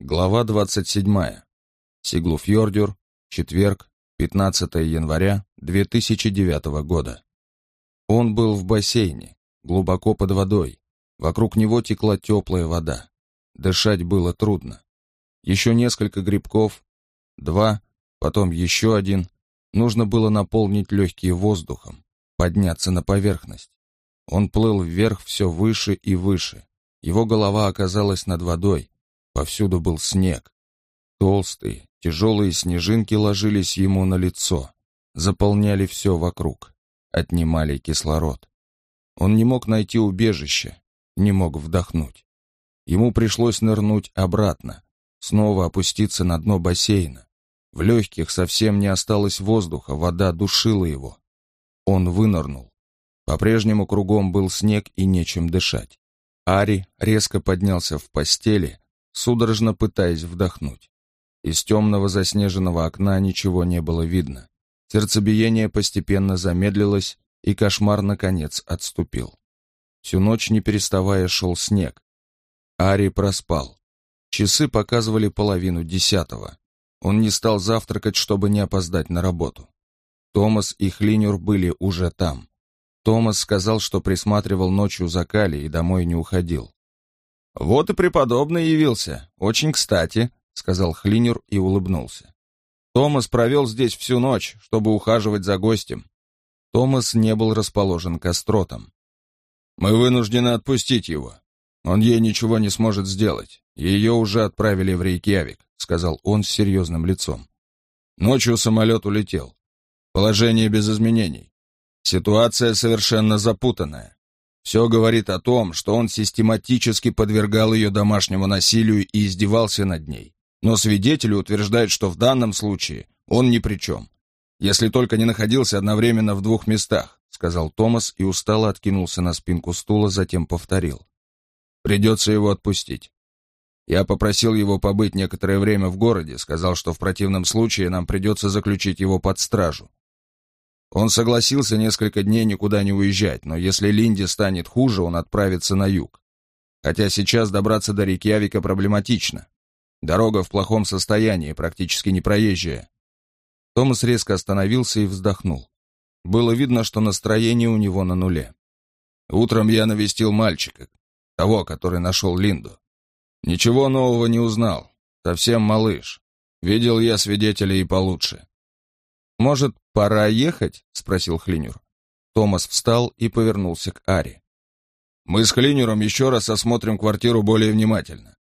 Глава 27. Сиглуфьордюр, четверг, 15 января 2009 года. Он был в бассейне, глубоко под водой. Вокруг него текла теплая вода. Дышать было трудно. Еще несколько грибков, два, потом еще один. Нужно было наполнить легкие воздухом, подняться на поверхность. Он плыл вверх все выше и выше. Его голова оказалась над водой, Повсюду был снег. Толстые, тяжелые снежинки ложились ему на лицо, заполняли все вокруг, отнимали кислород. Он не мог найти убежище, не мог вдохнуть. Ему пришлось нырнуть обратно, снова опуститься на дно бассейна. В легких совсем не осталось воздуха, вода душила его. Он вынырнул. По-прежнему кругом был снег и нечем дышать. Ари резко поднялся в постели, судорожно пытаясь вдохнуть. Из темного заснеженного окна ничего не было видно. Сердцебиение постепенно замедлилось, и кошмар, наконец, отступил. Всю ночь, не переставая, шел снег. Ари проспал. Часы показывали половину десятого. Он не стал завтракать, чтобы не опоздать на работу. Томас и Хлинюр были уже там. Томас сказал, что присматривал ночью за Кали и домой не уходил. «Вот и преподобный явился. Очень кстати», — сказал Хлинер и улыбнулся. Томас провел здесь всю ночь, чтобы ухаживать за гостем. Томас не был расположен к остротам. «Мы вынуждены отпустить его. Он ей ничего не сможет сделать. Ее уже отправили в Рейкьявик», — сказал он с серьезным лицом. Ночью самолет улетел. Положение без изменений. Ситуация совершенно запутанная. Все говорит о том, что он систематически подвергал ее домашнему насилию и издевался над ней. Но свидетели утверждают, что в данном случае он ни при чем. Если только не находился одновременно в двух местах, сказал Томас и устало откинулся на спинку стула, затем повторил. Придется его отпустить. Я попросил его побыть некоторое время в городе, сказал, что в противном случае нам придется заключить его под стражу. Он согласился несколько дней никуда не уезжать, но если Линде станет хуже, он отправится на юг. Хотя сейчас добраться до Рейкьявика проблематично. Дорога в плохом состоянии, практически непроезжая. Томас резко остановился и вздохнул. Было видно, что настроение у него на нуле. Утром я навестил мальчика, того, который нашел Линду. Ничего нового не узнал, совсем малыш. Видел я свидетелей и получше. «Может, пора ехать?» — спросил Хлинер. Томас встал и повернулся к Ари. «Мы с Хлинером еще раз осмотрим квартиру более внимательно.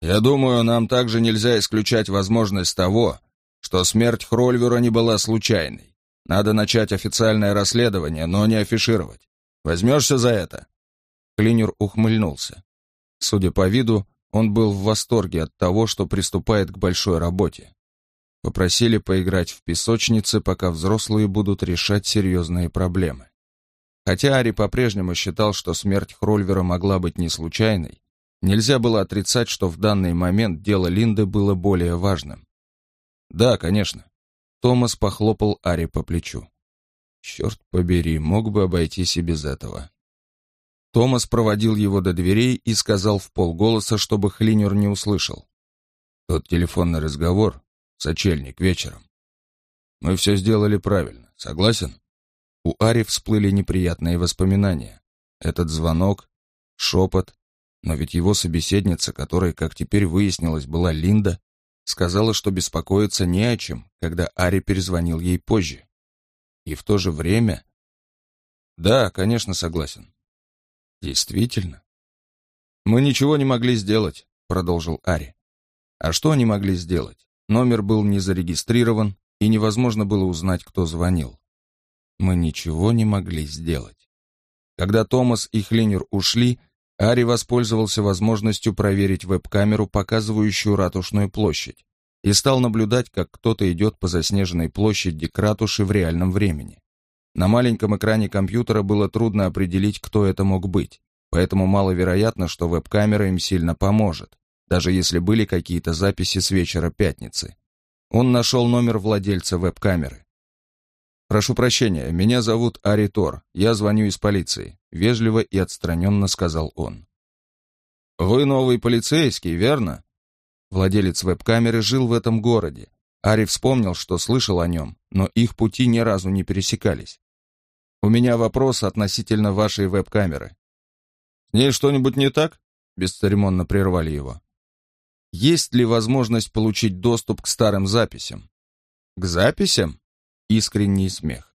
Я думаю, нам также нельзя исключать возможность того, что смерть Хрольвера не была случайной. Надо начать официальное расследование, но не афишировать. Возьмешься за это?» Клинер ухмыльнулся. Судя по виду, он был в восторге от того, что приступает к большой работе. Попросили поиграть в песочнице, пока взрослые будут решать серьезные проблемы. Хотя Ари по-прежнему считал, что смерть Хрольвера могла быть не случайной, нельзя было отрицать, что в данный момент дело Линды было более важным. «Да, конечно». Томас похлопал Ари по плечу. «Черт побери, мог бы обойтись и без этого». Томас проводил его до дверей и сказал в полголоса, чтобы Хлинер не услышал. Тот телефонный разговор сочельник, вечером. Мы все сделали правильно, согласен? У Ари всплыли неприятные воспоминания. Этот звонок, шепот, но ведь его собеседница, которая, как теперь выяснилось, была Линда, сказала, что беспокоиться не о чем, когда Ари перезвонил ей позже. И в то же время... Да, конечно, согласен. Действительно. Мы ничего не могли сделать, продолжил Ари. А что они могли сделать? Номер был не зарегистрирован, и невозможно было узнать, кто звонил. Мы ничего не могли сделать. Когда Томас и Хлинер ушли, Ари воспользовался возможностью проверить веб-камеру, показывающую ратушную площадь, и стал наблюдать, как кто-то идет по заснеженной площади к ратуше в реальном времени. На маленьком экране компьютера было трудно определить, кто это мог быть, поэтому маловероятно, что веб-камера им сильно поможет даже если были какие-то записи с вечера пятницы. Он нашел номер владельца веб-камеры. «Прошу прощения, меня зовут Ари Тор, я звоню из полиции», — вежливо и отстраненно сказал он. «Вы новый полицейский, верно?» Владелец веб-камеры жил в этом городе. Ари вспомнил, что слышал о нем, но их пути ни разу не пересекались. «У меня вопрос относительно вашей веб-камеры». «С ней что-нибудь не так?» — бесцеремонно прервали его. «Есть ли возможность получить доступ к старым записям?» «К записям?» — искренний смех.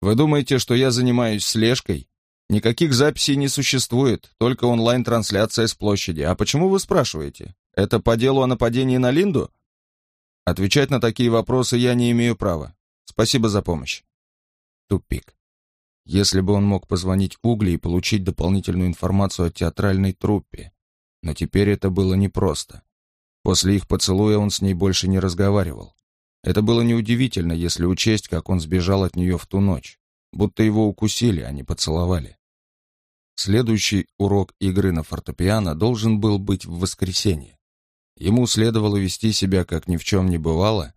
«Вы думаете, что я занимаюсь слежкой? Никаких записей не существует, только онлайн-трансляция с площади. А почему вы спрашиваете? Это по делу о нападении на Линду? Отвечать на такие вопросы я не имею права. Спасибо за помощь. Тупик. Если бы он мог позвонить Угли и получить дополнительную информацию о театральной труппе. Но теперь это было непросто. После их поцелуя он с ней больше не разговаривал. Это было неудивительно, если учесть, как он сбежал от нее в ту ночь. Будто его укусили, а не поцеловали. Следующий урок игры на фортепиано должен был быть в воскресенье. Ему следовало вести себя, как ни в чем не бывало.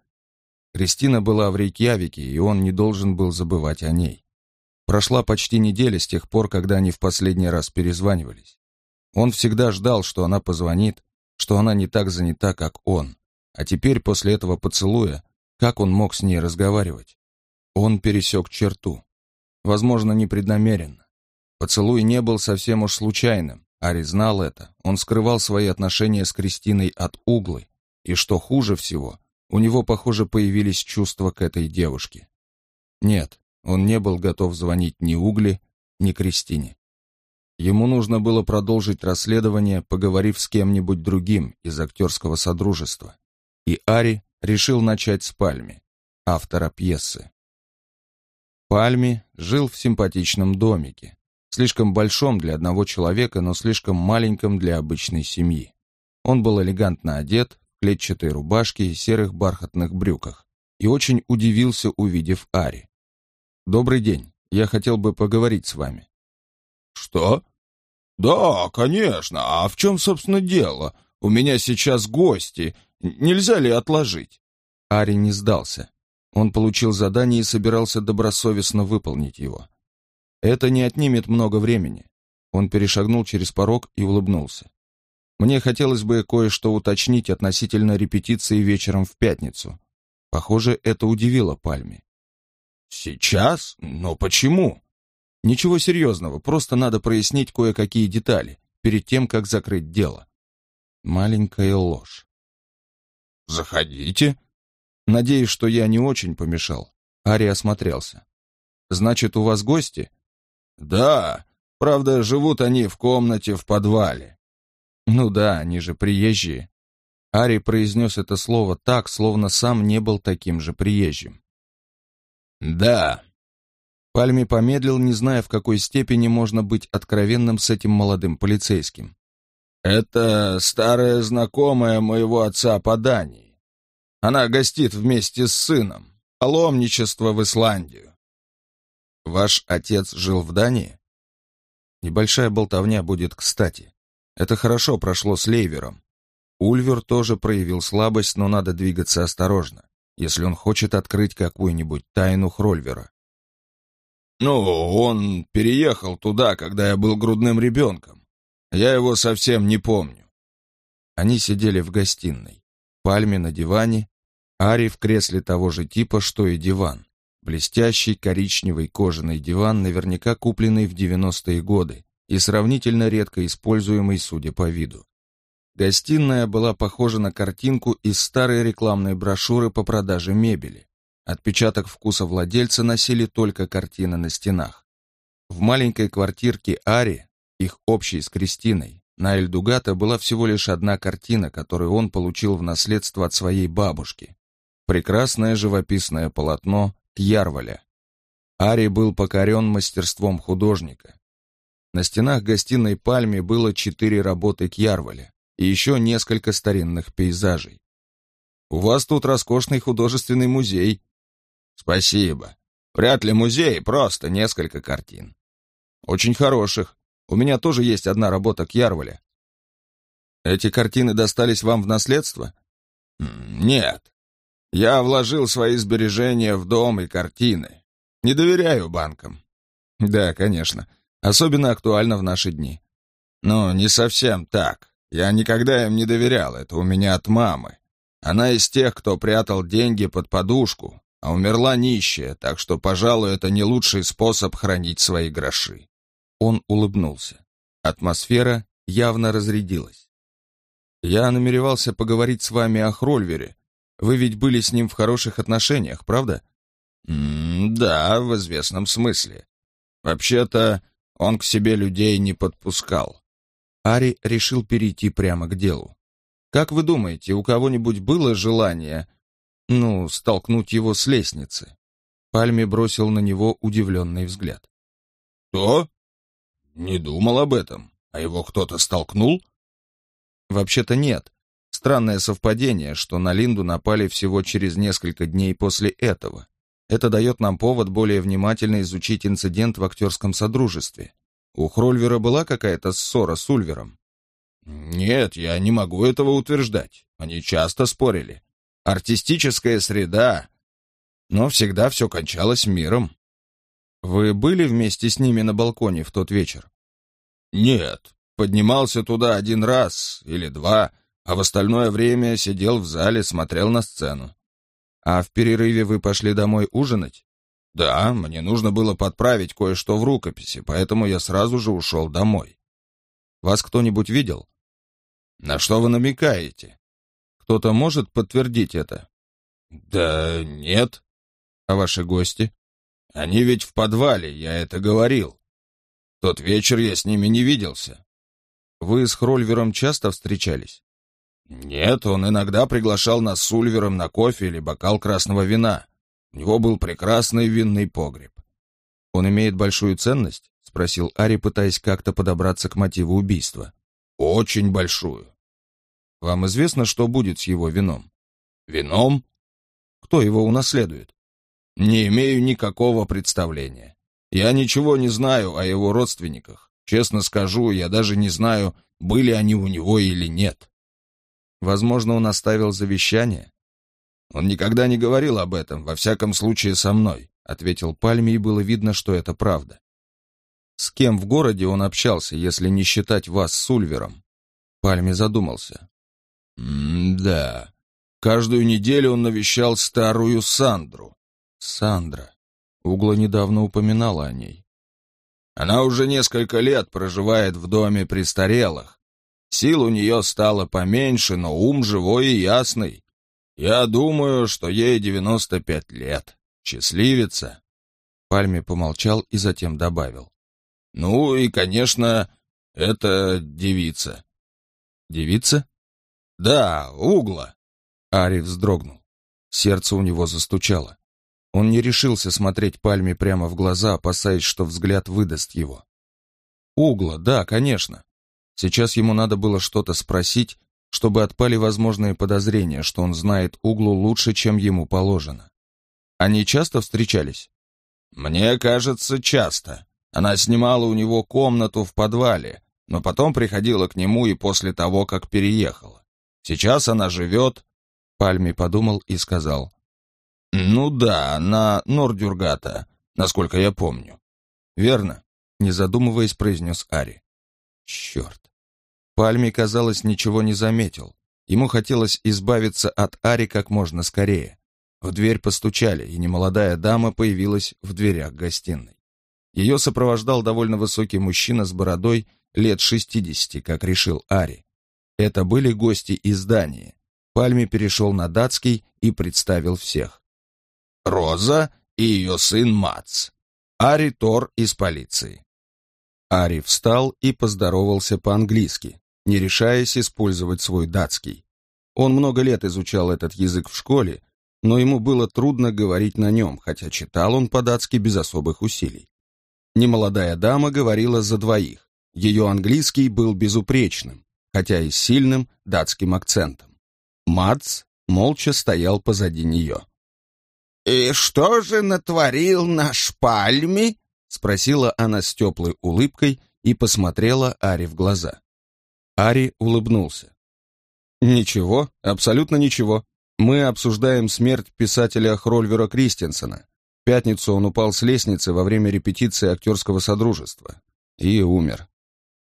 Кристина была в Рейкьявике, и он не должен был забывать о ней. Прошла почти неделя с тех пор, когда они в последний раз перезванивались. Он всегда ждал, что она позвонит, что она не так занята, как он. А теперь, после этого поцелуя, как он мог с ней разговаривать? Он пересек черту. Возможно, непреднамеренно. Поцелуй не был совсем уж случайным. Ари знал это. Он скрывал свои отношения с Кристиной от углы. И что хуже всего, у него, похоже, появились чувства к этой девушке. Нет, он не был готов звонить ни Угли, ни Кристине. Ему нужно было продолжить расследование, поговорив с кем-нибудь другим из актерского содружества. И Ари решил начать с Пальми, автора пьесы. Пальми жил в симпатичном домике, слишком большом для одного человека, но слишком маленьком для обычной семьи. Он был элегантно одет, в клетчатой рубашке и серых бархатных брюках, и очень удивился, увидев Ари. «Добрый день, я хотел бы поговорить с вами». «Что? Да, конечно, а в чем, собственно, дело? У меня сейчас гости, нельзя ли отложить?» Ари не сдался. Он получил задание и собирался добросовестно выполнить его. Это не отнимет много времени. Он перешагнул через порог и улыбнулся. Мне хотелось бы кое-что уточнить относительно репетиции вечером в пятницу. Похоже, это удивило Пальме. Сейчас? Но почему? Ничего серьезного, просто надо прояснить кое-какие детали перед тем, как закрыть дело. Маленькая ложь. Заходите. Надеюсь, что я не очень помешал. Ари осмотрелся. Значит, у вас гости? Да, правда, живут они в комнате в подвале. Ну да, они же приезжие. Ари произнес это слово так, словно сам не был таким же приезжим. Да. Пальми помедлил, не зная, в какой степени можно быть откровенным с этим молодым полицейским. Это старая знакомая моего отца по Дании. Она гостит вместе с сыном. Паломничество в Исландию. Ваш отец жил в Дании? Небольшая болтовня будет кстати. Это хорошо прошло с Лейвером. Ульвер тоже проявил слабость, но надо двигаться осторожно, если он хочет открыть какую-нибудь тайну Хрольвера. Ну, он переехал туда, когда я был грудным ребенком. Я его совсем не помню. Они сидели в гостиной. Пальме на диване, Ари в кресле того же типа, что и диван. Блестящий коричневый кожаный диван, наверняка купленный в 90-е годы и сравнительно редко используемый, судя по виду. Гостиная была похожа на картинку из старой рекламной брошюры по продаже мебели. Отпечаток вкуса владельца носили только картины на стенах. В маленькой квартирке Ари, их общей с Кристиной, на Эльдугата была всего лишь одна картина, которую он получил в наследство от своей бабушки. Прекрасное живописное полотно Ярваля. Ари был покорен мастерством художника. На стенах гостиной Пальме было четыре работы Кьярваля и еще несколько старинных пейзажей. «У вас тут роскошный художественный музей». «Спасибо. Вряд ли музей, просто несколько картин». «Очень хороших. У меня тоже есть одна работа Кьярваля». «Эти картины достались вам в наследство?» «Нет. Я вложил свои сбережения в дом и картины. Не доверяю банкам. Да, конечно. Особенно актуально в наши дни. Но не совсем так. Я никогда им не доверял, это у меня от мамы. Она из тех, кто прятал деньги под подушку, а умерла нищая, так что, пожалуй, это не лучший способ хранить свои гроши. Он улыбнулся. Атмосфера явно разрядилась. «Я намеревался поговорить с вами о Хрольвере. Вы ведь были с ним в хороших отношениях, правда?» М «Да, в известном смысле. Вообще-то, он к себе людей не подпускал». Ари решил перейти прямо к делу. «Как вы думаете, у кого-нибудь было желание, ну, столкнуть его с лестницы?» Пальми бросил на него удивленный взгляд. «Что? Не думал об этом. А его кто-то столкнул? Вообще-то нет. Странное совпадение, что на Линду напали всего через несколько дней после этого. Это дает нам повод более внимательно изучить инцидент в актерском содружестве. У Хрольвера была какая-то ссора с Ульвером? Нет, я не могу этого утверждать. Они часто спорили. Артистическая среда. Но всегда все кончалось миром. Вы были вместе с ними на балконе в тот вечер? Нет, поднимался туда один раз или два, а в остальное время сидел в зале, смотрел на сцену. А в перерыве вы пошли домой ужинать? Да, мне нужно было подправить кое-что в рукописи, поэтому я сразу же ушел домой. Вас кто-нибудь видел? На что вы намекаете? Кто-то может подтвердить это? Да нет. А ваши гости? Они ведь в подвале, я это говорил. Тот вечер я с ними не виделся. Вы с Хрольвером часто встречались? Нет, он иногда приглашал нас с Ульвером на кофе или бокал красного вина. У него был прекрасный винный погреб. Он имеет большую ценность? Спросил Ари, пытаясь как-то подобраться к мотиву убийства. Очень большую. Вам известно, что будет с его вином? Вином? Кто его унаследует? Не имею никакого представления. Я ничего не знаю о его родственниках. Честно скажу, я даже не знаю, были они у него или нет. Возможно, он оставил завещание? Он никогда не говорил об этом, во всяком случае со мной, ответил Пальми, и было видно, что это правда. С кем в городе он общался, если не считать вас с Ульвером? Пальми задумался. М-да. Каждую неделю он навещал старую Сандру. Сандра. Угла недавно упоминала о ней. Она уже несколько лет проживает в доме престарелых. Сил у нее стало поменьше, но ум живой и ясный. Я думаю, что ей девяносто пять лет. Счастливица. Пальме помолчал и затем добавил. Ну и, конечно, это девица. Девица? Да, угла. Ари вздрогнул. Сердце у него застучало. Он не решился смотреть Пальме прямо в глаза, опасаясь, что взгляд выдаст его. Угла, да, конечно. Сейчас ему надо было что-то спросить, чтобы отпали возможные подозрения, что он знает Углу лучше, чем ему положено. Они часто встречались? Мне кажется, часто. Она снимала у него комнату в подвале, но потом приходила к нему и после того, как переехала. Сейчас она живет... Пальми подумал и сказал. «Ну да, на Нордюргата, насколько я помню». «Верно», — не задумываясь, произнес Ари. «Черт». Пальми, казалось, ничего не заметил. Ему хотелось избавиться от Ари как можно скорее. В дверь постучали, и немолодая дама появилась в дверях гостиной. Ее сопровождал довольно высокий мужчина с бородой лет шестидесяти, как решил Ари. Это были гости из Дании. Пальми перешел на датский и представил всех. Роза и ее сын Мац. Ари Тор из полиции. Ари встал и поздоровался по-английски, не решаясь использовать свой датский. Он много лет изучал этот язык в школе, но ему было трудно говорить на нем, хотя читал он по-датски без особых усилий. Немолодая дама говорила за двоих. Ее английский был безупречным, хотя и с сильным датским акцентом. Мац молча стоял позади нее. «И что же натворил наш Пальми?» — спросила она с теплой улыбкой и посмотрела Ари в глаза. Ари улыбнулся. «Ничего, абсолютно ничего. Мы обсуждаем смерть писателя Хрольвера Кристенсена. В пятницу он упал с лестницы во время репетиции актерского содружества и умер.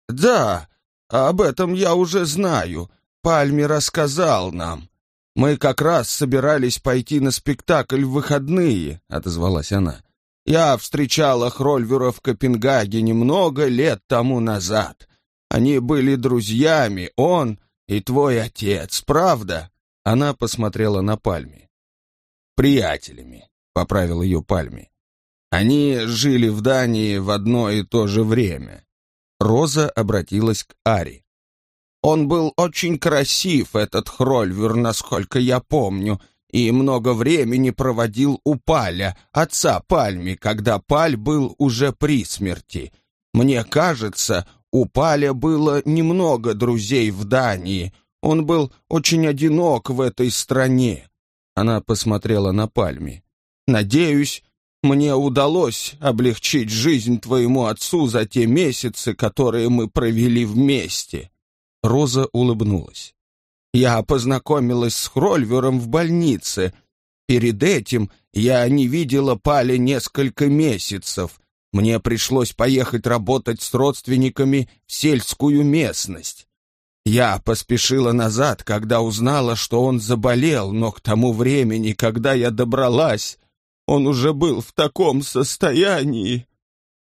«Да, об этом я уже знаю. Пальми рассказал нам. Мы как раз собирались пойти на спектакль в выходные», — отозвалась она. «Я встречала Хрольвера в Копенгагене много лет тому назад. Они были друзьями, он и твой отец, правда?» Она посмотрела на Пальми. «Приятелями», — поправил ее Пальми. «Они жили в Дании в одно и то же время». Роза обратилась к Ари. «Он был очень красив, этот Хрольвер, насколько я помню, и много времени проводил у Паля, отца Пальми, когда Паль был уже при смерти. Мне кажется, у Паля было немного друзей в Дании. Он был очень одинок в этой стране. Она посмотрела на Пальми. Надеюсь, мне удалось облегчить жизнь твоему отцу за те месяцы, которые мы провели вместе. Роза улыбнулась. Я познакомилась с Хрольвером в больнице. Перед этим я не видела Паля несколько месяцев. Мне пришлось поехать работать с родственниками в сельскую местность. Я поспешила назад, когда узнала, что он заболел, но к тому времени, когда я добралась, он уже был в таком состоянии.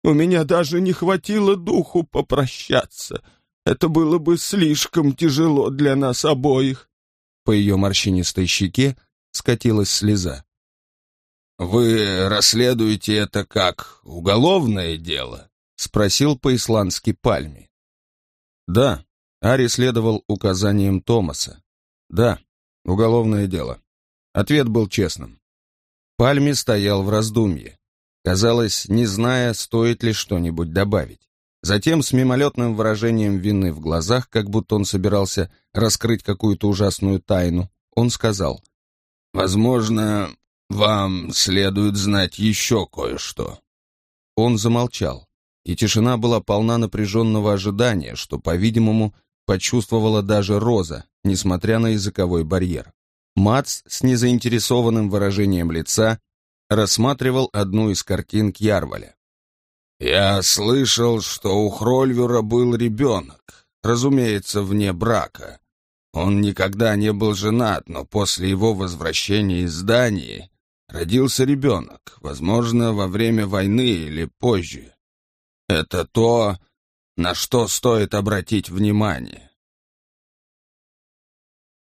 У меня даже не хватило духу попрощаться. Это было бы слишком тяжело для нас обоих. По ее морщинистой щеке скатилась слеза. «Вы расследуете это как уголовное дело?» — спросил по-исландски Пальми. «Да», — Ари следовал указаниям Томаса. «Да, уголовное дело». Ответ был честным. Пальми стоял в раздумье, казалось, не зная, стоит ли что-нибудь добавить. Затем, с мимолетным выражением вины в глазах, как будто он собирался раскрыть какую-то ужасную тайну, он сказал, «Возможно, «Вам следует знать еще кое-что». Он замолчал, и тишина была полна напряженного ожидания, что, по-видимому, почувствовала даже Роза, несмотря на языковой барьер. Мац с незаинтересованным выражением лица рассматривал одну из картин Кьярваля. «Я слышал, что у Хрольвера был ребенок, разумеется, вне брака. Он никогда не был женат, но после его возвращения из Дании родился ребенок, возможно, во время войны или позже. Это то, на что стоит обратить внимание.